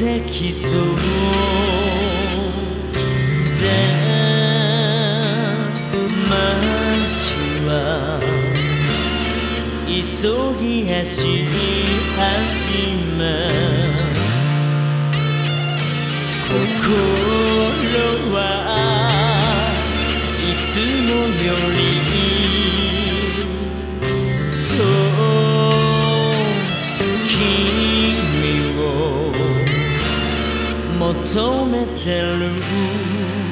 てきそうで街は急ぎ走り始め。心 Entends mais tel le goût